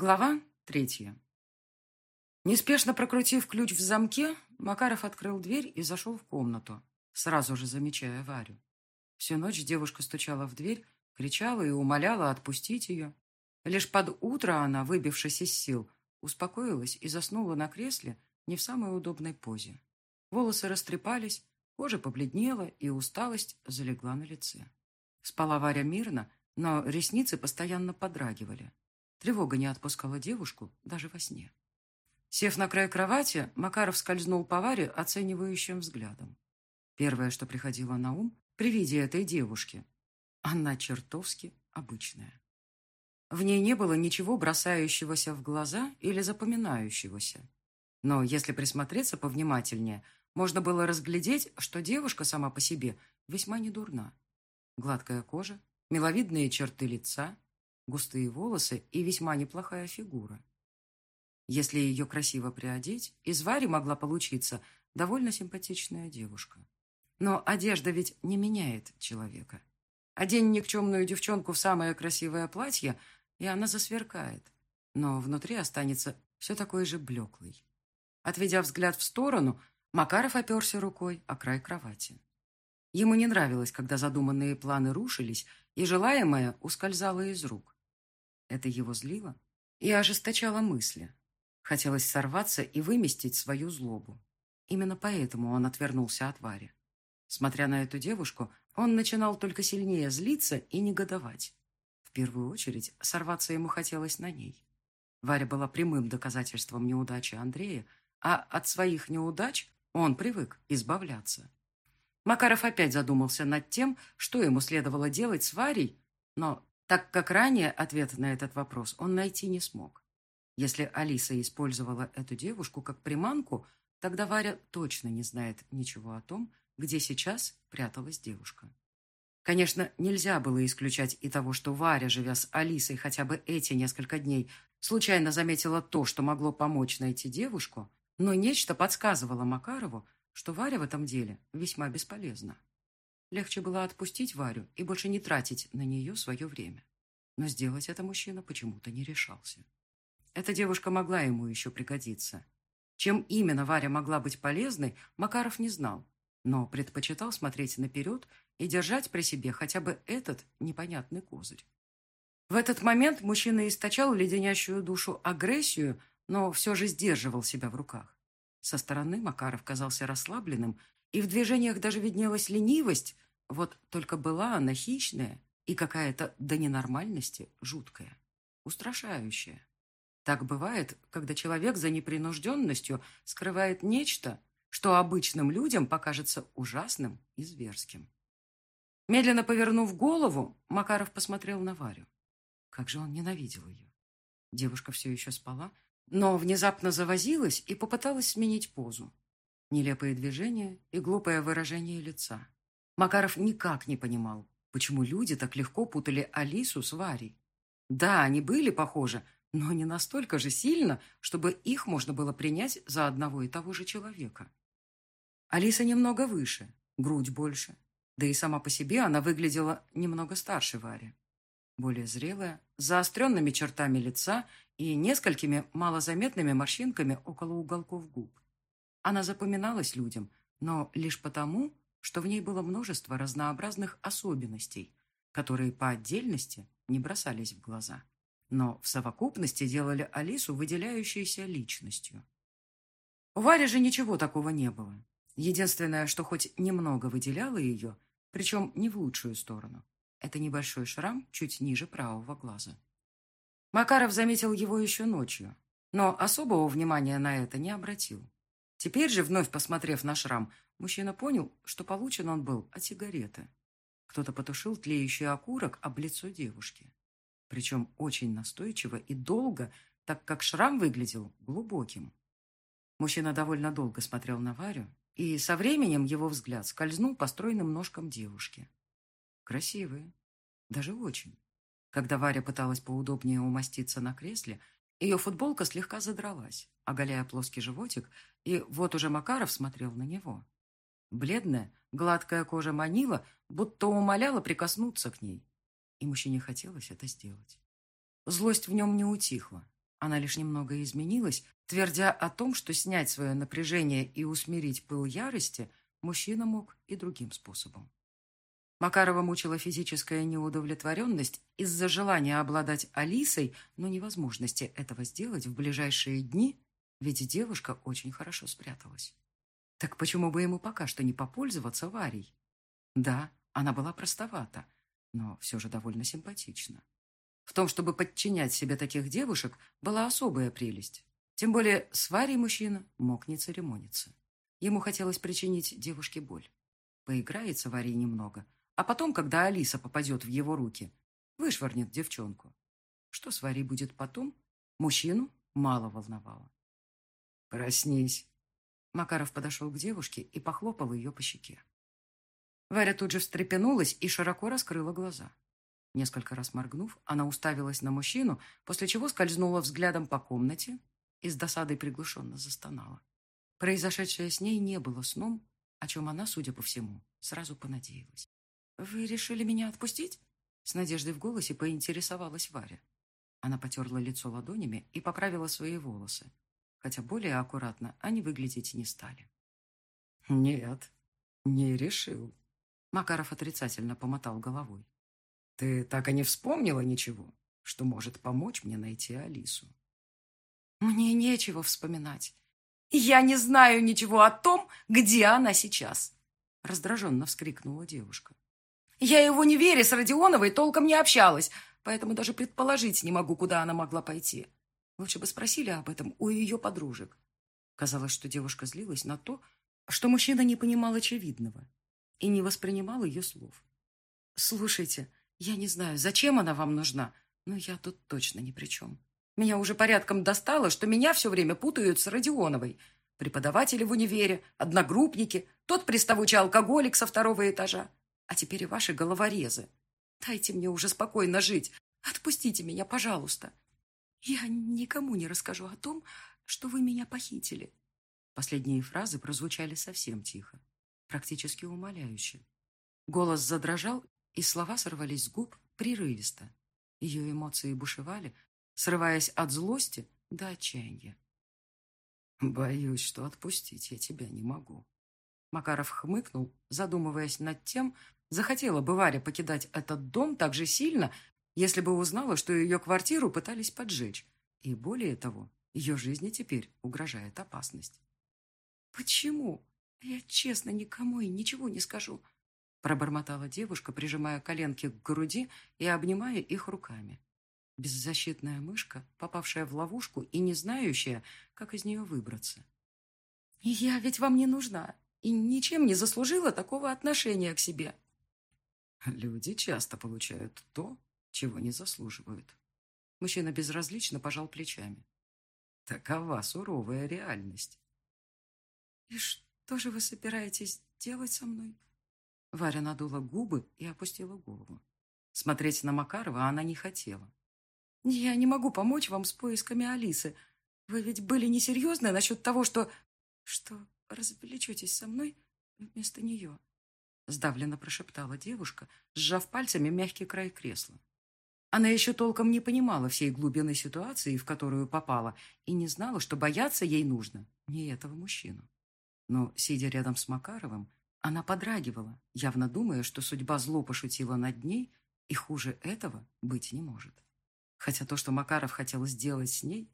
Глава третья. Неспешно прокрутив ключ в замке, Макаров открыл дверь и зашел в комнату, сразу же замечая Варю. Всю ночь девушка стучала в дверь, кричала и умоляла отпустить ее. Лишь под утро она, выбившись из сил, успокоилась и заснула на кресле не в самой удобной позе. Волосы растрепались, кожа побледнела и усталость залегла на лице. Спала Варя мирно, но ресницы постоянно подрагивали. Тревога не отпускала девушку даже во сне. Сев на край кровати, Макаров скользнул по Варе оценивающим взглядом. Первое, что приходило на ум при виде этой девушки, она чертовски обычная. В ней не было ничего бросающегося в глаза или запоминающегося. Но если присмотреться повнимательнее, можно было разглядеть, что девушка сама по себе весьма недурна. Гладкая кожа, миловидные черты лица, густые волосы и весьма неплохая фигура. Если ее красиво приодеть, из Вари могла получиться довольно симпатичная девушка. Но одежда ведь не меняет человека. Одень никчемную девчонку в самое красивое платье, и она засверкает. Но внутри останется все такой же блеклый. Отведя взгляд в сторону, Макаров оперся рукой о край кровати. Ему не нравилось, когда задуманные планы рушились, и желаемое ускользало из рук. Это его злило и ожесточало мысли. Хотелось сорваться и выместить свою злобу. Именно поэтому он отвернулся от Вари. Смотря на эту девушку, он начинал только сильнее злиться и негодовать. В первую очередь, сорваться ему хотелось на ней. Варя была прямым доказательством неудачи Андрея, а от своих неудач он привык избавляться. Макаров опять задумался над тем, что ему следовало делать с Варей, но так как ранее ответ на этот вопрос он найти не смог. Если Алиса использовала эту девушку как приманку, тогда Варя точно не знает ничего о том, где сейчас пряталась девушка. Конечно, нельзя было исключать и того, что Варя, живя с Алисой хотя бы эти несколько дней, случайно заметила то, что могло помочь найти девушку, но нечто подсказывало Макарову, что Варя в этом деле весьма бесполезна. Легче было отпустить Варю и больше не тратить на нее свое время. Но сделать это мужчина почему-то не решался. Эта девушка могла ему еще пригодиться. Чем именно Варя могла быть полезной, Макаров не знал, но предпочитал смотреть наперед и держать при себе хотя бы этот непонятный козырь. В этот момент мужчина источал леденящую душу агрессию, но все же сдерживал себя в руках. Со стороны Макаров казался расслабленным и в движениях даже виднелась ленивость, вот только была она хищная и какая-то до ненормальности жуткая, устрашающая. Так бывает, когда человек за непринужденностью скрывает нечто, что обычным людям покажется ужасным и зверским. Медленно повернув голову, Макаров посмотрел на Варю. Как же он ненавидел ее. Девушка все еще спала, но внезапно завозилась и попыталась сменить позу. Нелепые движения и глупое выражение лица. Макаров никак не понимал, почему люди так легко путали Алису с Варей. Да, они были похожи, но не настолько же сильно, чтобы их можно было принять за одного и того же человека. Алиса немного выше, грудь больше, да и сама по себе она выглядела немного старше Вари. Более зрелая, с заостренными чертами лица и несколькими малозаметными морщинками около уголков губ. Она запоминалась людям, но лишь потому, что в ней было множество разнообразных особенностей, которые по отдельности не бросались в глаза, но в совокупности делали Алису выделяющейся личностью. У Вари же ничего такого не было. Единственное, что хоть немного выделяло ее, причем не в лучшую сторону, это небольшой шрам чуть ниже правого глаза. Макаров заметил его еще ночью, но особого внимания на это не обратил. Теперь же, вновь посмотрев на шрам, мужчина понял, что получен он был от сигареты. Кто-то потушил тлеющий окурок об лицо девушки. Причем очень настойчиво и долго, так как шрам выглядел глубоким. Мужчина довольно долго смотрел на Варю, и со временем его взгляд скользнул по стройным ножкам девушки. Красивые. Даже очень. Когда Варя пыталась поудобнее умоститься на кресле, ее футболка слегка задралась, оголяя плоский животик, и вот уже Макаров смотрел на него. Бледная, гладкая кожа манила, будто умоляла прикоснуться к ней. И мужчине хотелось это сделать. Злость в нем не утихла. Она лишь немного изменилась, твердя о том, что снять свое напряжение и усмирить пыл ярости мужчина мог и другим способом. Макарова мучила физическая неудовлетворенность из-за желания обладать Алисой, но невозможности этого сделать в ближайшие дни, ведь девушка очень хорошо спряталась. Так почему бы ему пока что не попользоваться Варей? Да, она была простовата, но все же довольно симпатична. В том, чтобы подчинять себе таких девушек, была особая прелесть. Тем более с Варей мужчина мог не церемониться. Ему хотелось причинить девушке боль. Поиграется Варей немного – а потом, когда Алиса попадет в его руки, вышвырнет девчонку. Что с Варей будет потом, мужчину мало волновало. «Проснись!» Макаров подошел к девушке и похлопал ее по щеке. Варя тут же встрепенулась и широко раскрыла глаза. Несколько раз моргнув, она уставилась на мужчину, после чего скользнула взглядом по комнате и с досадой приглушенно застонала. Произошедшее с ней не было сном, о чем она, судя по всему, сразу понадеялась. «Вы решили меня отпустить?» С надеждой в голосе поинтересовалась Варя. Она потерла лицо ладонями и поправила свои волосы, хотя более аккуратно они выглядеть не стали. «Нет, не решил», — Макаров отрицательно помотал головой. «Ты так и не вспомнила ничего, что может помочь мне найти Алису?» «Мне нечего вспоминать. Я не знаю ничего о том, где она сейчас», — раздраженно вскрикнула девушка. Я его не вере с Родионовой толком не общалась, поэтому даже предположить не могу, куда она могла пойти. Лучше бы спросили об этом у ее подружек. Казалось, что девушка злилась на то, что мужчина не понимал очевидного и не воспринимал ее слов. «Слушайте, я не знаю, зачем она вам нужна, но я тут точно ни при чем. Меня уже порядком достало, что меня все время путают с Родионовой. Преподаватели в универе, одногруппники, тот приставучий алкоголик со второго этажа. А теперь и ваши головорезы. Дайте мне уже спокойно жить. Отпустите меня, пожалуйста. Я никому не расскажу о том, что вы меня похитили. Последние фразы прозвучали совсем тихо, практически умоляюще. Голос задрожал, и слова сорвались с губ прерывисто. Ее эмоции бушевали, срываясь от злости до отчаяния. «Боюсь, что отпустить я тебя не могу». Макаров хмыкнул, задумываясь над тем, Захотела бы Варя покидать этот дом так же сильно, если бы узнала, что ее квартиру пытались поджечь. И более того, ее жизни теперь угрожает опасность. «Почему? Я честно никому и ничего не скажу», пробормотала девушка, прижимая коленки к груди и обнимая их руками. Беззащитная мышка, попавшая в ловушку и не знающая, как из нее выбраться. «Я ведь вам не нужна и ничем не заслужила такого отношения к себе», Люди часто получают то, чего не заслуживают. Мужчина безразлично пожал плечами. Такова суровая реальность. «И что же вы собираетесь делать со мной?» Варя надула губы и опустила голову. Смотреть на Макарова она не хотела. «Я не могу помочь вам с поисками Алисы. Вы ведь были несерьезны насчет того, что... что развлечетесь со мной вместо нее». Сдавленно прошептала девушка, сжав пальцами мягкий край кресла. Она еще толком не понимала всей глубины ситуации, в которую попала, и не знала, что бояться ей нужно не этого мужчину. Но, сидя рядом с Макаровым, она подрагивала, явно думая, что судьба зло пошутила над ней, и хуже этого быть не может. Хотя то, что Макаров хотел сделать с ней,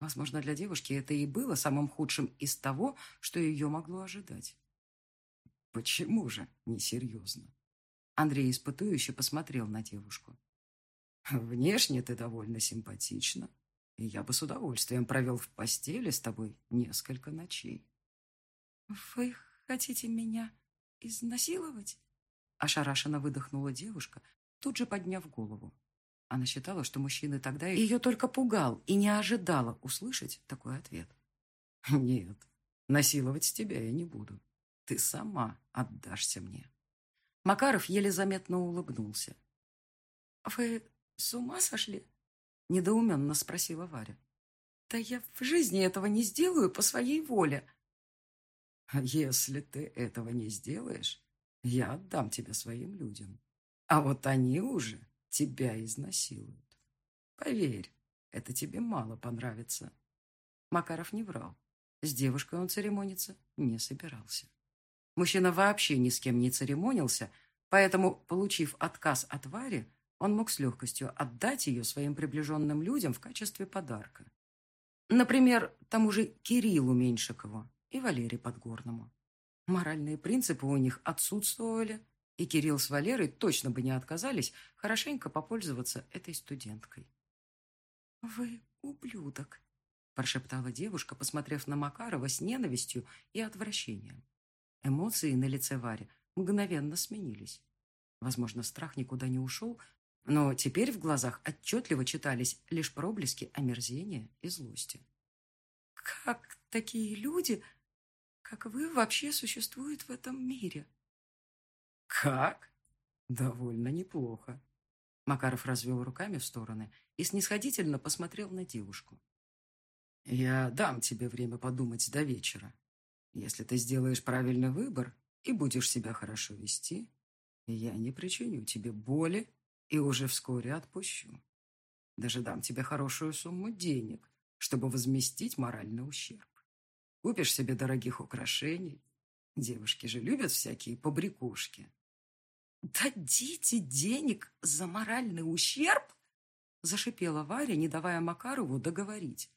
возможно, для девушки это и было самым худшим из того, что ее могло ожидать. Почему же несерьезно? Андрей испытующе посмотрел на девушку. Внешне ты довольно симпатична, и я бы с удовольствием провел в постели с тобой несколько ночей. Вы хотите меня изнасиловать? Ошарашенно выдохнула девушка, тут же подняв голову. Она считала, что мужчина тогда ее только пугал и не ожидала услышать такой ответ. «Нет, насиловать тебя я не буду. Ты сама отдашься мне. Макаров еле заметно улыбнулся. «Вы с ума сошли?» — недоуменно спросила Варя. «Да я в жизни этого не сделаю по своей воле». «Если ты этого не сделаешь, я отдам тебя своим людям. А вот они уже тебя изнасилуют. Поверь, это тебе мало понравится. Макаров не врал. С девушкой он церемониться не собирался. Мужчина вообще ни с кем не церемонился, поэтому, получив отказ от Вари, он мог с легкостью отдать ее своим приближенным людям в качестве подарка. Например, тому же Кириллу Меньшикову и Валерию Подгорному. Моральные принципы у них отсутствовали, и Кирилл с Валерой точно бы не отказались хорошенько попользоваться этой студенткой. «Вы ублюдок», – прошептала девушка, посмотрев на Макарова с ненавистью и отвращением. Эмоции на лице Вари мгновенно сменились. Возможно, страх никуда не ушел, но теперь в глазах отчетливо читались лишь проблески омерзения и злости. «Как такие люди, как вы, вообще существуют в этом мире?» «Как?» «Довольно неплохо». Макаров развел руками в стороны и снисходительно посмотрел на девушку. «Я дам тебе время подумать до вечера. Если ты сделаешь правильный выбор и будешь себя хорошо вести, я не причиню тебе боли и уже вскоре отпущу. Даже дам тебе хорошую сумму денег, чтобы возместить моральный ущерб. Купишь себе дорогих украшений. Девушки же любят всякие побрякушки. «Дадите денег за моральный ущерб?» Зашипела Варя, не давая Макарову договорить.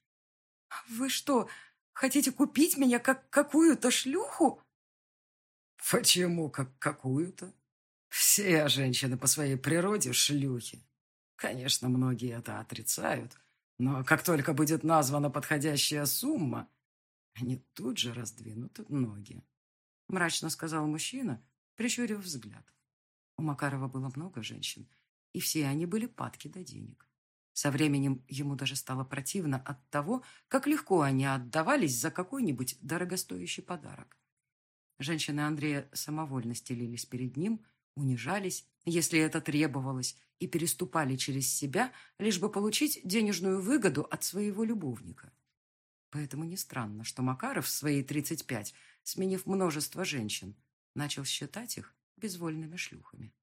«Вы что, хотите купить меня как какую-то шлюху?» «Почему как какую-то? Все женщины по своей природе шлюхи. Конечно, многие это отрицают, но как только будет названа подходящая сумма, они тут же раздвинут ноги», мрачно сказал мужчина, прищурив взгляд. У Макарова было много женщин, и все они были падки до денег. Со временем ему даже стало противно от того, как легко они отдавались за какой-нибудь дорогостоящий подарок. Женщины Андрея самовольно стелились перед ним, унижались, если это требовалось, и переступали через себя, лишь бы получить денежную выгоду от своего любовника. Поэтому не странно, что Макаров в свои 35, сменив множество женщин, начал считать их безвольными шлюхами.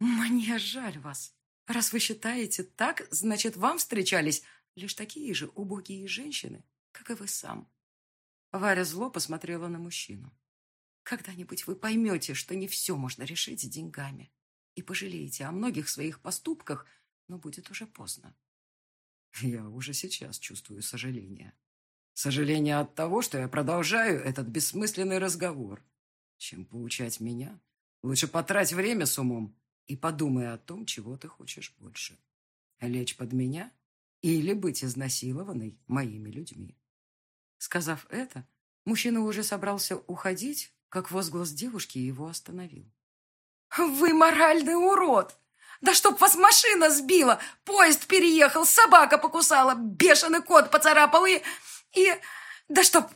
«Мне жаль вас. Раз вы считаете так, значит, вам встречались лишь такие же убогие женщины, как и вы сам». Варя зло посмотрела на мужчину. «Когда-нибудь вы поймете, что не все можно решить деньгами, и пожалеете о многих своих поступках, но будет уже поздно». «Я уже сейчас чувствую сожаление. Сожаление от того, что я продолжаю этот бессмысленный разговор. Чем поучать меня, Лучше потрать время с умом и подумай о том, чего ты хочешь больше. Лечь под меня или быть изнасилованной моими людьми. Сказав это, мужчина уже собрался уходить, как возглас девушки его остановил. «Вы моральный урод! Да чтоб вас машина сбила! Поезд переехал, собака покусала, бешеный кот поцарапал и... и... Да чтоб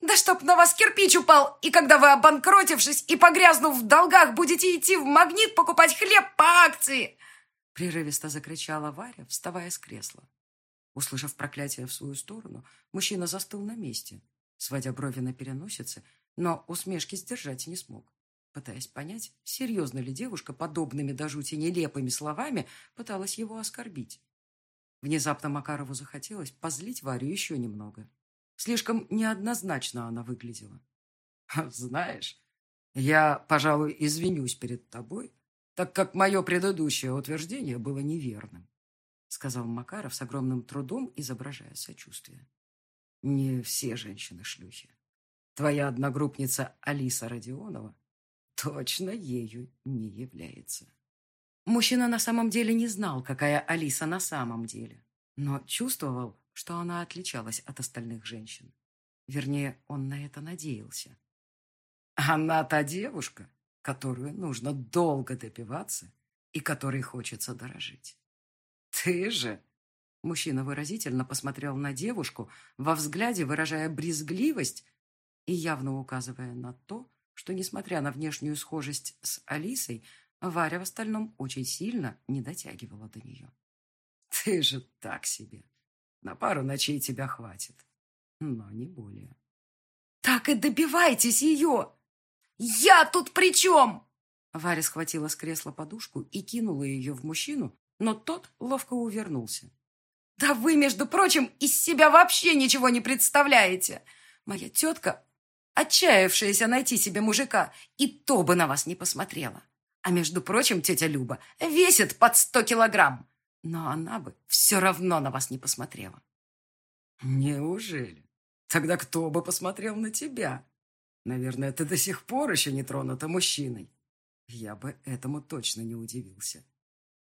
да чтоб на вас кирпич упал, и когда вы, обанкротившись и погрязнув в долгах, будете идти в магнит покупать хлеб по акции!» Прерывисто закричала Варя, вставая с кресла. Услышав проклятие в свою сторону, мужчина застыл на месте, сводя брови на переносице, но усмешки сдержать не смог, пытаясь понять, серьезно ли девушка подобными до жути нелепыми словами пыталась его оскорбить. Внезапно Макарову захотелось позлить Варю еще немного. Слишком неоднозначно она выглядела. «Знаешь, я, пожалуй, извинюсь перед тобой, так как мое предыдущее утверждение было неверным», сказал Макаров с огромным трудом, изображая сочувствие. «Не все женщины шлюхи. Твоя одногруппница Алиса Родионова точно ею не является». Мужчина на самом деле не знал, какая Алиса на самом деле, но чувствовал, что она отличалась от остальных женщин. Вернее, он на это надеялся. Она та девушка, которую нужно долго добиваться и которой хочется дорожить. Ты же... Мужчина выразительно посмотрел на девушку, во взгляде выражая брезгливость и явно указывая на то, что, несмотря на внешнюю схожесть с Алисой, Варя в остальном очень сильно не дотягивала до нее. «Ты же так себе!» На пару ночей тебя хватит, но не более. Так и добивайтесь ее! Я тут при чем? Варя схватила с кресла подушку и кинула ее в мужчину, но тот ловко увернулся. Да вы, между прочим, из себя вообще ничего не представляете. Моя тетка, отчаявшаяся найти себе мужика, и то бы на вас не посмотрела. А между прочим, тетя Люба весит под сто килограмм. Но она бы все равно на вас не посмотрела. Неужели? Тогда кто бы посмотрел на тебя? Наверное, ты до сих пор еще не тронута мужчиной. Я бы этому точно не удивился.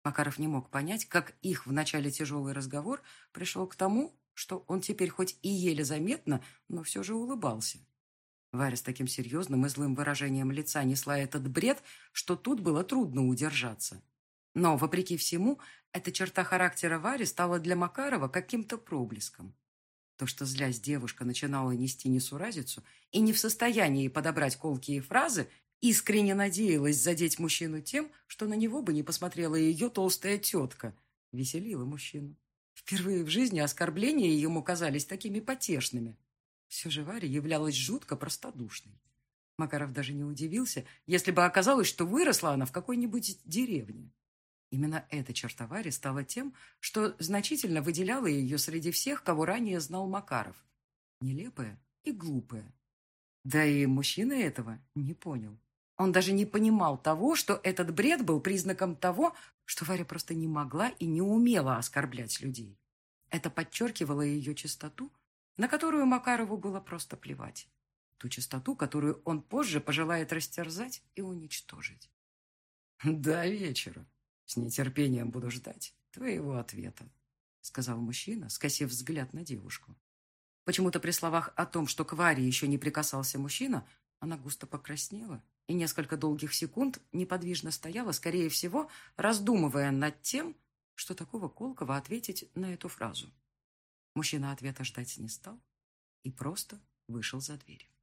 Макаров не мог понять, как их в начале тяжелый разговор пришел к тому, что он теперь хоть и еле заметно, но все же улыбался. Варя с таким серьезным и злым выражением лица несла этот бред, что тут было трудно удержаться. Но, вопреки всему, эта черта характера Вари стала для Макарова каким-то проблеском. То, что злясь девушка начинала нести несуразицу и не в состоянии подобрать колкие фразы, искренне надеялась задеть мужчину тем, что на него бы не посмотрела ее толстая тетка, веселила мужчину. Впервые в жизни оскорбления ему казались такими потешными. Все же Варя являлась жутко простодушной. Макаров даже не удивился, если бы оказалось, что выросла она в какой-нибудь деревне. Именно эта черта Вари стала тем, что значительно выделяла ее среди всех, кого ранее знал Макаров. Нелепая и глупая. Да и мужчина этого не понял. Он даже не понимал того, что этот бред был признаком того, что Варя просто не могла и не умела оскорблять людей. Это подчеркивало ее чистоту, на которую Макарову было просто плевать. Ту чистоту, которую он позже пожелает растерзать и уничтожить. «До вечера. С нетерпением буду ждать твоего ответа», сказал мужчина, скосив взгляд на девушку. Почему-то при словах о том, что к Варе еще не прикасался мужчина, она густо покраснела и несколько долгих секунд неподвижно стояла, скорее всего, раздумывая над тем, что такого колкого ответить на эту фразу. Мужчина ответа ждать не стал и просто вышел за дверь.